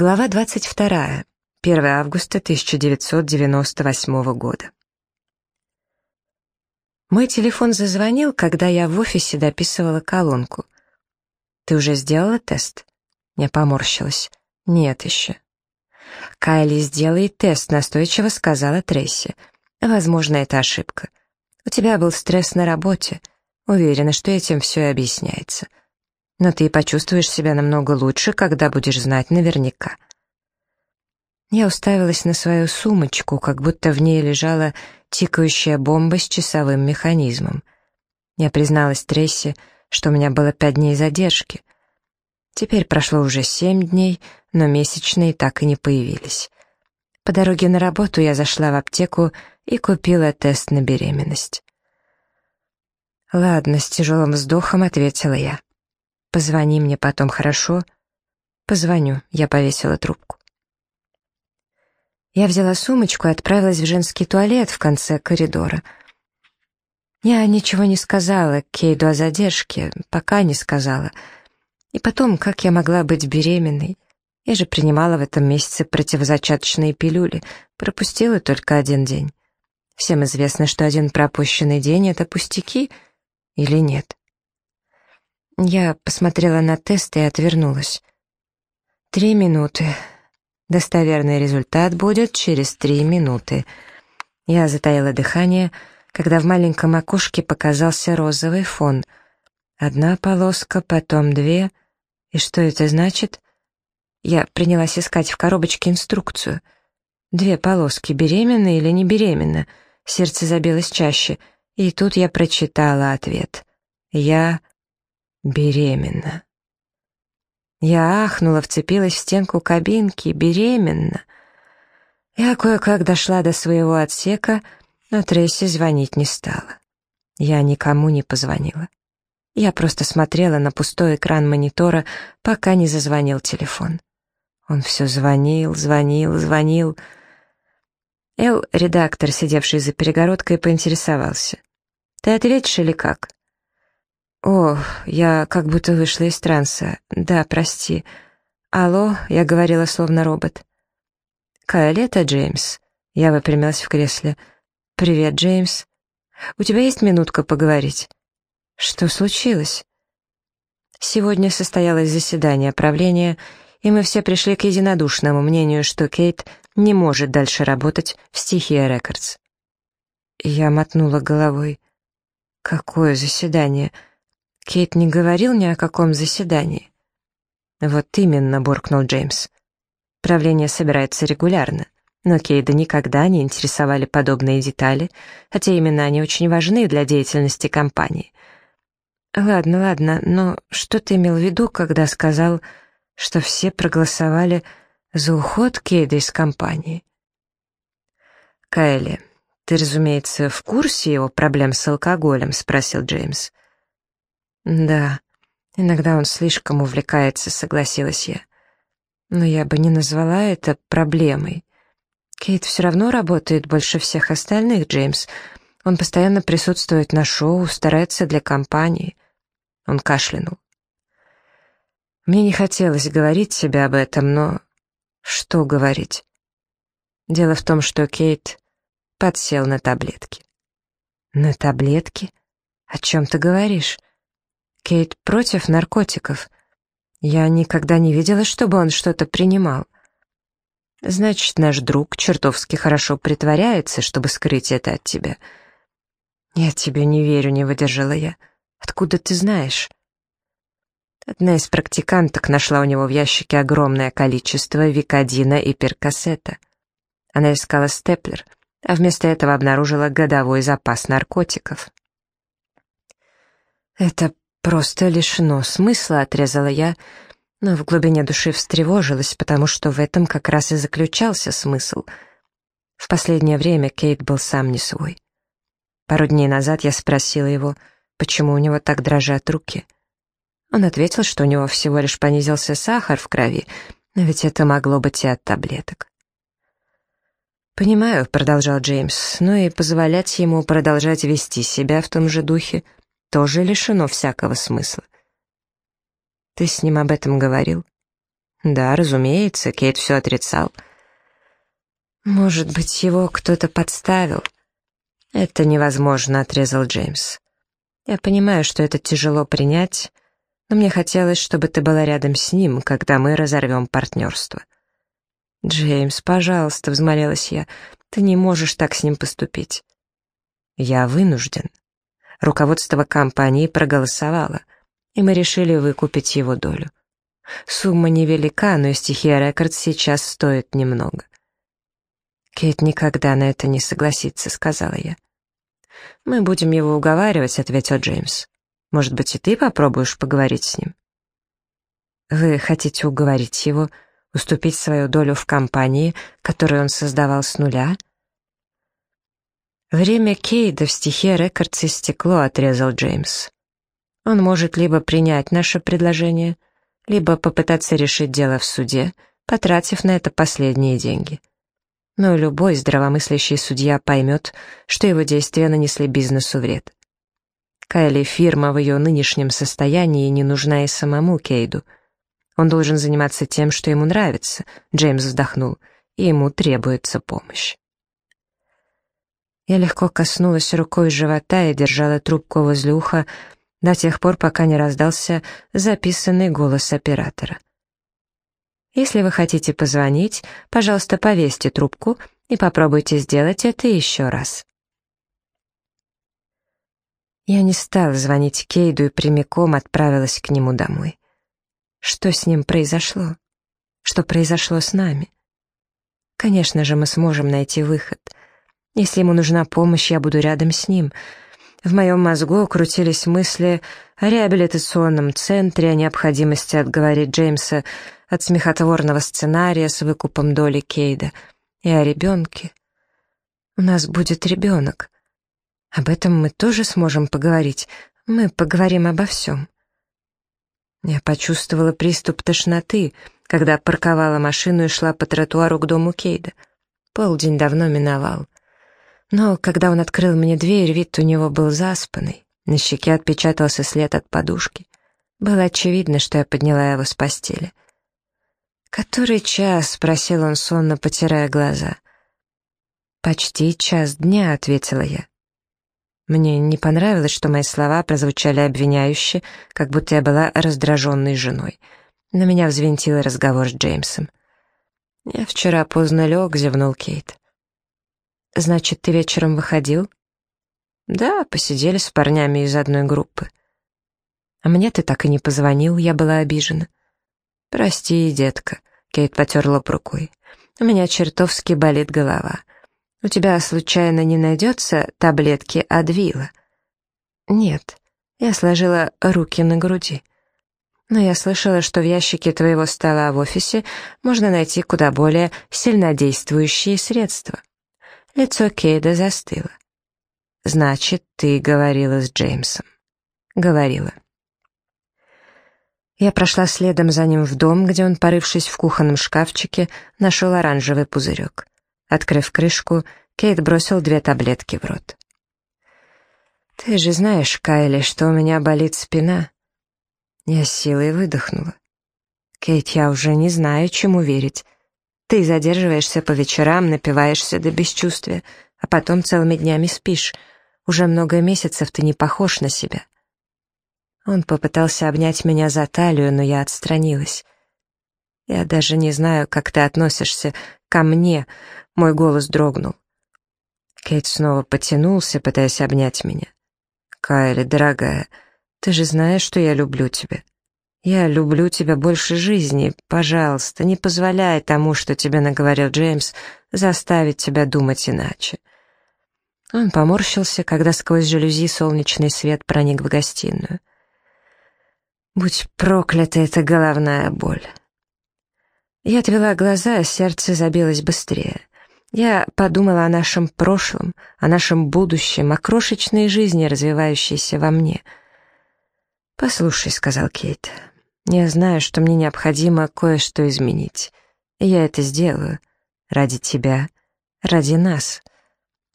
Глава 22. 1 августа 1998 года. Мой телефон зазвонил, когда я в офисе дописывала колонку. «Ты уже сделала тест?» Я поморщилась. «Нет еще». «Кайли, сделай тест», — настойчиво сказала Трейси. «Возможно, это ошибка. У тебя был стресс на работе. Уверена, что этим все и объясняется но ты почувствуешь себя намного лучше, когда будешь знать наверняка. Я уставилась на свою сумочку, как будто в ней лежала тикающая бомба с часовым механизмом. Я призналась Трессе, что у меня было пять дней задержки. Теперь прошло уже семь дней, но месячные так и не появились. По дороге на работу я зашла в аптеку и купила тест на беременность. «Ладно», — с тяжелым вздохом ответила я. Позвони мне потом, хорошо?» «Позвоню», — я повесила трубку. Я взяла сумочку и отправилась в женский туалет в конце коридора. Я ничего не сказала Кейду о задержке, пока не сказала. И потом, как я могла быть беременной? Я же принимала в этом месяце противозачаточные пилюли, пропустила только один день. Всем известно, что один пропущенный день — это пустяки или нет? Я посмотрела на тест и отвернулась. Три минуты. Достоверный результат будет через три минуты. Я затаила дыхание, когда в маленьком окошке показался розовый фон. Одна полоска, потом две. И что это значит? Я принялась искать в коробочке инструкцию. Две полоски, беременна или не беременна? Сердце забилось чаще, и тут я прочитала ответ. Я Беременна. Я ахнула, вцепилась в стенку кабинки. Беременна. Я кое-как дошла до своего отсека, но Трейси звонить не стала. Я никому не позвонила. Я просто смотрела на пустой экран монитора, пока не зазвонил телефон. Он все звонил, звонил, звонил. Эл, редактор, сидевший за перегородкой, поинтересовался. «Ты ответишь или как?» «О, я как будто вышла из транса. Да, прости. Алло, я говорила словно робот». «Кайли, Джеймс». Я выпрямилась в кресле. «Привет, Джеймс. У тебя есть минутка поговорить?» «Что случилось?» Сегодня состоялось заседание правления, и мы все пришли к единодушному мнению, что Кейт не может дальше работать в «Стихия Рекордс». Я мотнула головой. «Какое заседание?» Кейт не говорил ни о каком заседании. «Вот именно», — буркнул Джеймс. «Правление собирается регулярно, но Кейда никогда не интересовали подобные детали, хотя именно они очень важны для деятельности компании». «Ладно, ладно, но что ты имел в виду, когда сказал, что все проголосовали за уход Кейда из компании?» «Кайли, ты, разумеется, в курсе его проблем с алкоголем?» — спросил Джеймс. «Да, иногда он слишком увлекается», — согласилась я. «Но я бы не назвала это проблемой. Кейт все равно работает больше всех остальных, Джеймс. Он постоянно присутствует на шоу, старается для компании». Он кашлянул. Мне не хотелось говорить себе об этом, но... Что говорить? Дело в том, что Кейт подсел на таблетки. «На таблетки? О чем ты говоришь?» Кейт против наркотиков. Я никогда не видела, чтобы он что-то принимал. Значит, наш друг чертовски хорошо притворяется, чтобы скрыть это от тебя. Я тебе не верю, не выдержала я. Откуда ты знаешь? Одна из практиканток нашла у него в ящике огромное количество викодина и перкассета. Она искала степлер, а вместо этого обнаружила годовой запас наркотиков. Это просто лишено смысла», — отрезала я, но в глубине души встревожилась, потому что в этом как раз и заключался смысл. В последнее время Кейт был сам не свой. Пару дней назад я спросила его, почему у него так дрожат руки. Он ответил, что у него всего лишь понизился сахар в крови, но ведь это могло быть и от таблеток. «Понимаю», — продолжал Джеймс, — «но и позволять ему продолжать вести себя в том же духе — тоже лишено всякого смысла. Ты с ним об этом говорил? Да, разумеется, Кейт все отрицал. Может быть, его кто-то подставил? Это невозможно, отрезал Джеймс. Я понимаю, что это тяжело принять, но мне хотелось, чтобы ты была рядом с ним, когда мы разорвем партнерство. «Джеймс, пожалуйста», — взмолилась я, — «ты не можешь так с ним поступить». «Я вынужден». Руководство компании проголосовало, и мы решили выкупить его долю. Сумма невелика, но стихия Рекорд сейчас стоит немного. «Кейт никогда на это не согласится», — сказала я. «Мы будем его уговаривать», — ответил Джеймс. «Может быть, и ты попробуешь поговорить с ним?» «Вы хотите уговорить его уступить свою долю в компании, которую он создавал с нуля?» «Время Кейда в стихе Рекордс истекло», — отрезал Джеймс. «Он может либо принять наше предложение, либо попытаться решить дело в суде, потратив на это последние деньги. Но любой здравомыслящий судья поймет, что его действия нанесли бизнесу вред. Кайли фирма в ее нынешнем состоянии не нужна и самому Кейду. Он должен заниматься тем, что ему нравится, Джеймс вздохнул, и ему требуется помощь. Я легко коснулась рукой живота и держала трубку возле уха до тех пор, пока не раздался записанный голос оператора. «Если вы хотите позвонить, пожалуйста, повесьте трубку и попробуйте сделать это еще раз». Я не стала звонить Кейду и прямиком отправилась к нему домой. Что с ним произошло? Что произошло с нами? Конечно же, мы сможем найти выход — если ему нужна помощь, я буду рядом с ним. В моем мозгу крутились мысли о реабилитационном центре, о необходимости отговорить Джеймса от смехотворного сценария с выкупом доли Кейда и о ребенке. У нас будет ребенок. Об этом мы тоже сможем поговорить. Мы поговорим обо всем. Я почувствовала приступ тошноты, когда парковала машину и шла по тротуару к дому Кейда. Полдень давно миновал. Но когда он открыл мне дверь, вид у него был заспанный. На щеке отпечатался след от подушки. Было очевидно, что я подняла его с постели. «Который час?» — спросил он сонно, потирая глаза. «Почти час дня», — ответила я. Мне не понравилось, что мои слова прозвучали обвиняюще, как будто я была раздраженной женой. На меня взвинтил разговор с Джеймсом. «Я вчера поздно лег», — зевнул Кейт. «Значит, ты вечером выходил?» «Да, посидели с парнями из одной группы». «А мне ты так и не позвонил, я была обижена». «Прости, детка», — Кейт потер лоб рукой. «У меня чертовски болит голова. У тебя, случайно, не найдется таблетки Адвила?» «Нет». Я сложила руки на груди. «Но я слышала, что в ящике твоего стола в офисе можно найти куда более сильнодействующие средства». Лицо Кейда застыло. «Значит, ты говорила с Джеймсом?» «Говорила». Я прошла следом за ним в дом, где он, порывшись в кухонном шкафчике, нашел оранжевый пузырек. Открыв крышку, Кейт бросил две таблетки в рот. «Ты же знаешь, Кайли, что у меня болит спина». Я силой выдохнула. «Кейт, я уже не знаю, чему верить. Ты задерживаешься по вечерам, напиваешься до бесчувствия, а потом целыми днями спишь. Уже много месяцев ты не похож на себя. Он попытался обнять меня за талию, но я отстранилась. Я даже не знаю, как ты относишься ко мне. Мой голос дрогнул. Кейт снова потянулся, пытаясь обнять меня. «Кайли, дорогая, ты же знаешь, что я люблю тебя. «Я люблю тебя больше жизни. Пожалуйста, не позволяй тому, что тебе наговорил Джеймс, заставить тебя думать иначе». Он поморщился, когда сквозь жалюзи солнечный свет проник в гостиную. «Будь проклята эта головная боль!» Я отвела глаза, а сердце забилось быстрее. Я подумала о нашем прошлом, о нашем будущем, о крошечной жизни, развивающейся во мне. «Послушай», — сказал Кейт, я знаю, что мне необходимо кое-что изменить. И я это сделаю. Ради тебя, ради нас.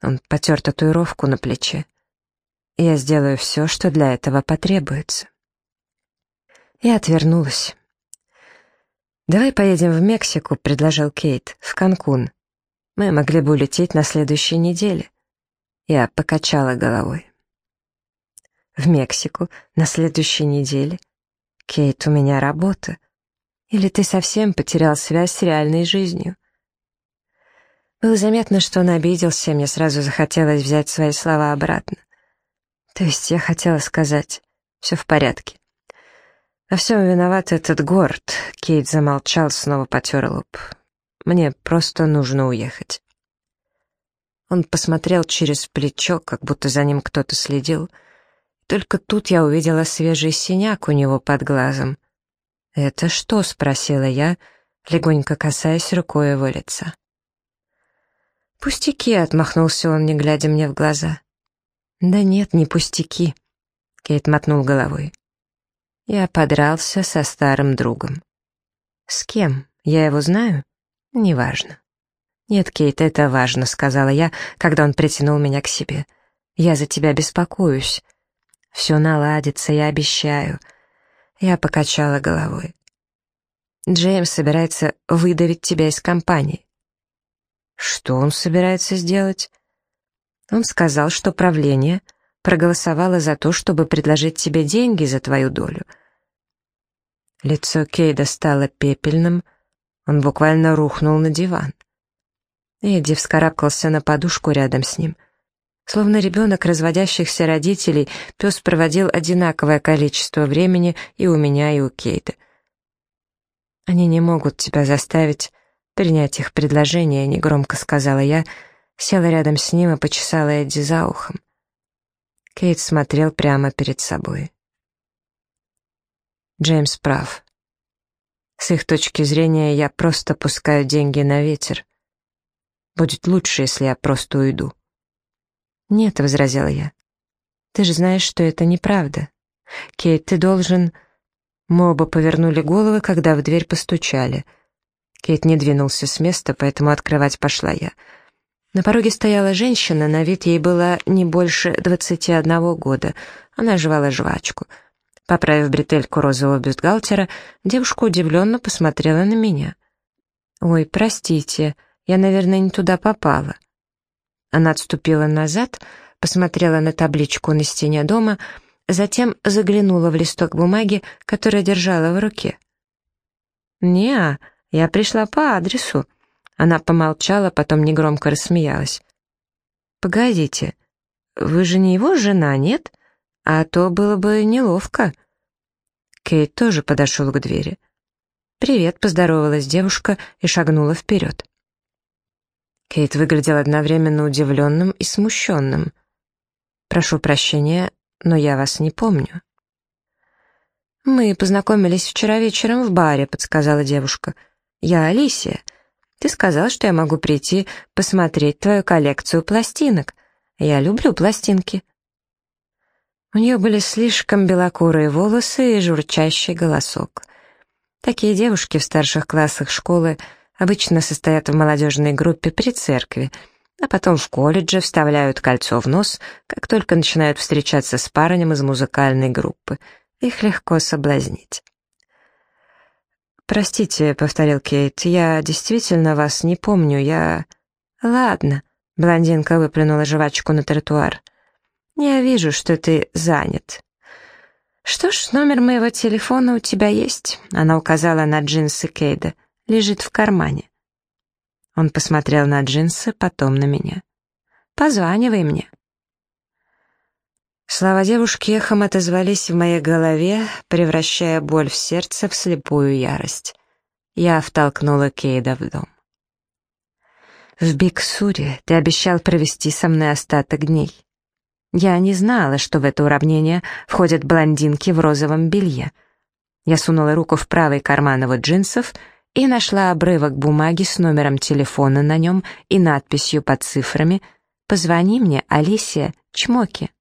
Он потер татуировку на плече. Я сделаю все, что для этого потребуется. Я отвернулась. «Давай поедем в Мексику», — предложил Кейт, — «в Канкун. Мы могли бы улететь на следующей неделе». Я покачала головой. «В Мексику? На следующей неделе? Кейт, у меня работа. Или ты совсем потерял связь с реальной жизнью?» Было заметно, что он обиделся, и мне сразу захотелось взять свои слова обратно. То есть я хотела сказать, все в порядке. Во всем виноват этот город. Кейт замолчал, снова потер лоб. Мне просто нужно уехать. Он посмотрел через плечо, как будто за ним кто-то следил. Только тут я увидела свежий синяк у него под глазом. «Это что?» — спросила я, легонько касаясь рукой его лица. «Пустяки», — отмахнулся он, не глядя мне в глаза. «Да нет, не пустяки», — Кейт мотнул головой. «Я подрался со старым другом». «С кем? Я его знаю?» «Неважно». «Нет, Кейт, это важно», — сказала я, когда он притянул меня к себе. «Я за тебя беспокоюсь. Все наладится, я обещаю». Я покачала головой. «Джеймс собирается выдавить тебя из компании. Что он собирается сделать? Он сказал, что правление проголосовало за то, чтобы предложить тебе деньги за твою долю. Лицо Кейда стало пепельным, он буквально рухнул на диван. Эдди вскарабкался на подушку рядом с ним. Словно ребенок разводящихся родителей, пес проводил одинаковое количество времени и у меня, и у Кейда. Они не могут тебя заставить принять их предложение, негромко сказала я, села рядом с ним и почесала Эдди за ухом. Кейт смотрел прямо перед собой. Джеймс прав. С их точки зрения я просто пускаю деньги на ветер. Будет лучше, если я просто уйду. «Нет», — возразила я. «Ты же знаешь, что это неправда. Кейт, ты должен...» Мы оба повернули головы, когда в дверь постучали — Кейт не двинулся с места, поэтому открывать пошла я. На пороге стояла женщина, на вид ей было не больше двадцати одного года. Она жевала жвачку. Поправив бретельку розового бюстгальтера, девушка удивленно посмотрела на меня. «Ой, простите, я, наверное, не туда попала». Она отступила назад, посмотрела на табличку на стене дома, затем заглянула в листок бумаги, который держала в руке. «Не-а», я пришла по адресу». Она помолчала, потом негромко рассмеялась. «Погодите, вы же не его жена, нет? А то было бы неловко». Кейт тоже подошел к двери. «Привет», — поздоровалась девушка и шагнула вперед. Кейт выглядел одновременно удивленным и смущенным. «Прошу прощения, но я вас не помню». «Мы познакомились вчера вечером в баре», — подсказала девушка. «Я Алисия. Ты сказал, что я могу прийти посмотреть твою коллекцию пластинок. Я люблю пластинки». У нее были слишком белокурые волосы и журчащий голосок. Такие девушки в старших классах школы обычно состоят в молодежной группе при церкви, а потом в колледже вставляют кольцо в нос, как только начинают встречаться с парнем из музыкальной группы. Их легко соблазнить. «Простите», — повторил Кейт, — «я действительно вас не помню, я...» «Ладно», — блондинка выплюнула жвачку на тротуар. «Я вижу, что ты занят». «Что ж, номер моего телефона у тебя есть», — она указала на джинсы Кейда. «Лежит в кармане». Он посмотрел на джинсы, потом на меня. «Позванивай мне». Слова девушки эхом отозвались в моей голове, превращая боль в сердце в слепую ярость. Я втолкнула Кейда в дом. «В Биксуре ты обещал провести со мной остаток дней. Я не знала, что в это уравнение входят блондинки в розовом белье. Я сунула руку в правый карман его джинсов и нашла обрывок бумаги с номером телефона на нем и надписью под цифрами «Позвони мне, Алисия, чмоки».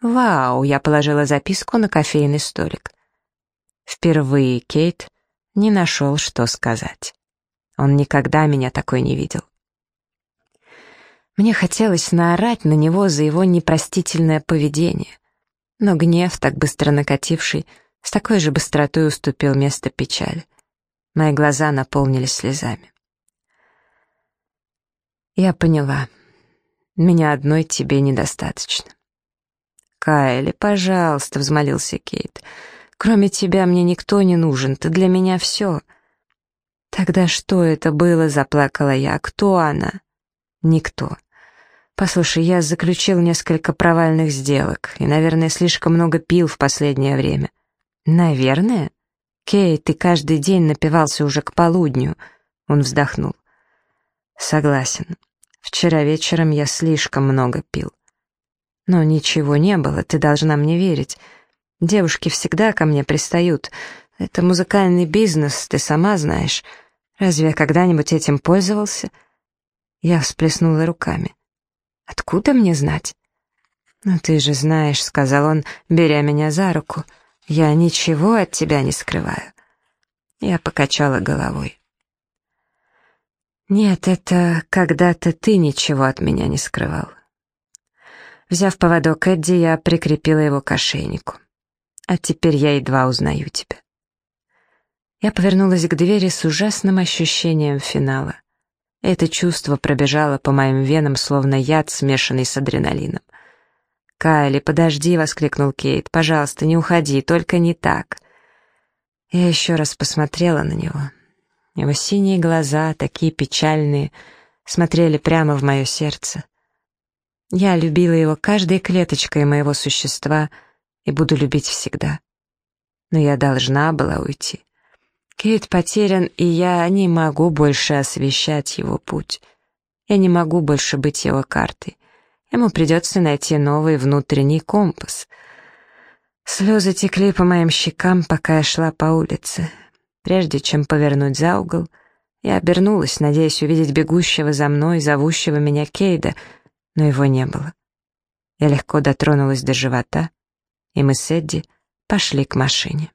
«Вау!» — я положила записку на кофейный столик. Впервые Кейт не нашел, что сказать. Он никогда меня такой не видел. Мне хотелось наорать на него за его непростительное поведение, но гнев, так быстро накативший, с такой же быстротой уступил место печали. Мои глаза наполнились слезами. Я поняла. Меня одной тебе недостаточно. «Кайли, пожалуйста», — взмолился Кейт. «Кроме тебя мне никто не нужен, ты для меня все». «Тогда что это было?» — заплакала я. «Кто она?» «Никто». «Послушай, я заключил несколько провальных сделок и, наверное, слишком много пил в последнее время». «Наверное?» «Кейт, ты каждый день напивался уже к полудню». Он вздохнул. «Согласен. Вчера вечером я слишком много пил. Но ничего не было, ты должна мне верить. Девушки всегда ко мне пристают. Это музыкальный бизнес, ты сама знаешь. Разве я когда-нибудь этим пользовался?» Я всплеснула руками. «Откуда мне знать?» «Ну ты же знаешь», — сказал он, беря меня за руку. «Я ничего от тебя не скрываю». Я покачала головой. «Нет, это когда-то ты ничего от меня не скрывал». Взяв поводок Эдди, я прикрепила его к ошейнику. «А теперь я едва узнаю тебя». Я повернулась к двери с ужасным ощущением финала. Это чувство пробежало по моим венам, словно яд, смешанный с адреналином. «Кайли, подожди!» — воскликнул Кейт. «Пожалуйста, не уходи, только не так!» Я еще раз посмотрела на него. Его синие глаза, такие печальные, смотрели прямо в мое сердце. Я любила его каждой клеточкой моего существа и буду любить всегда. Но я должна была уйти. Кейт потерян, и я не могу больше освещать его путь. Я не могу больше быть его картой. Ему придется найти новый внутренний компас. Слезы текли по моим щекам, пока я шла по улице. Прежде чем повернуть за угол, я обернулась, надеясь увидеть бегущего за мной, зовущего меня Кейда, но его не было. Я легко дотронулась до живота, и мы с Эдди пошли к машине.